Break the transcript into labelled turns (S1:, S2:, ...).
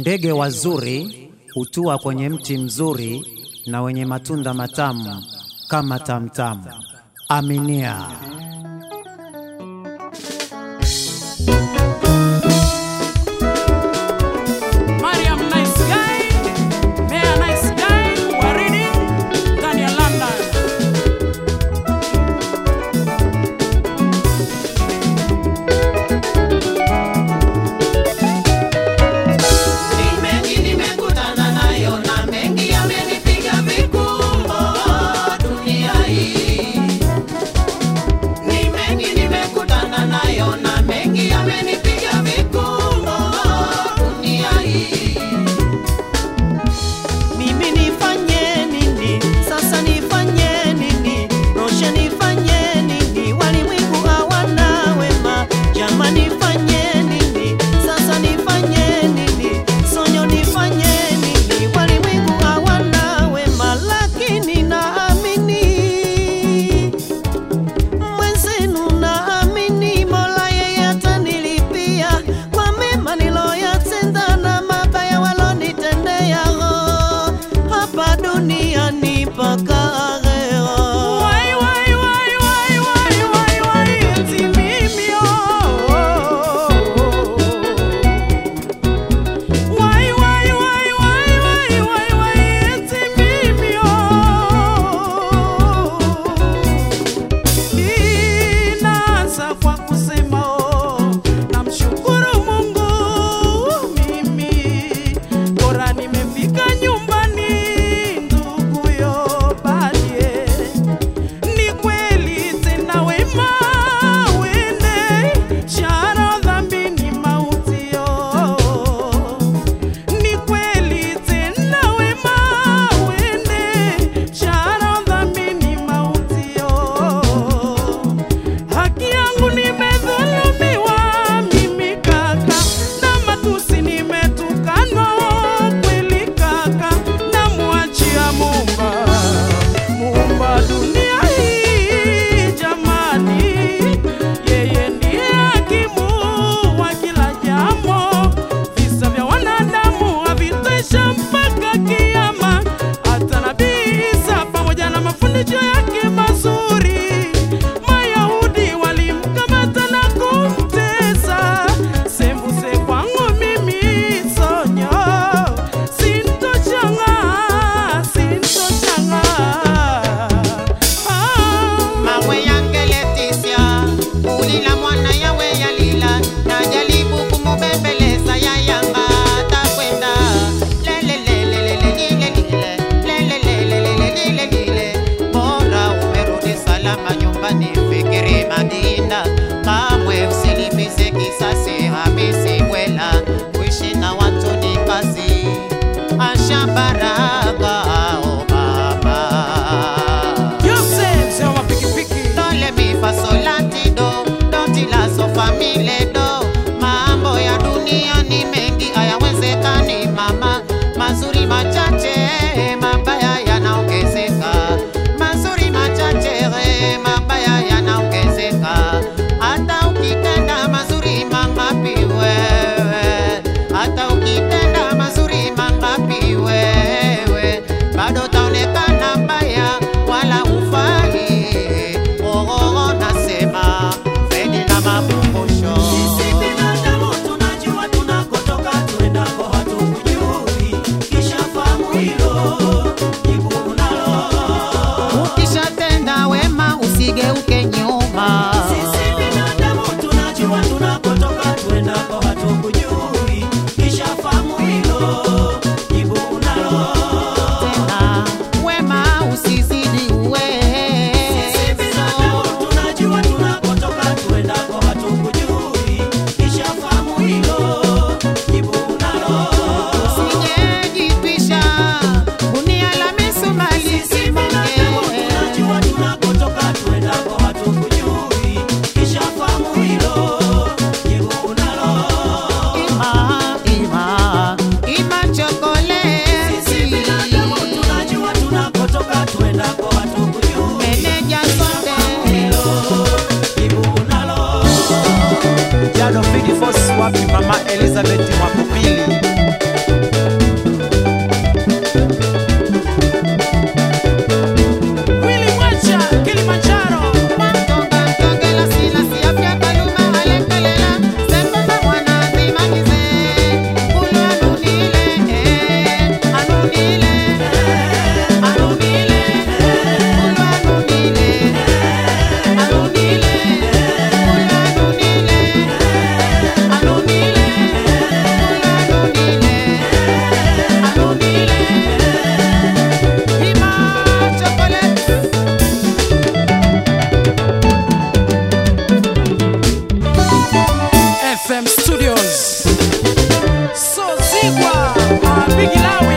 S1: Ndege wazuri hutua kwenye mti mzuri na wenye matunda matamu kama tamtamu. Aminia.
S2: posłapi mama
S3: Elizabeth Mwakupi
S4: FM Studios. So Zigwa, Bigilawi.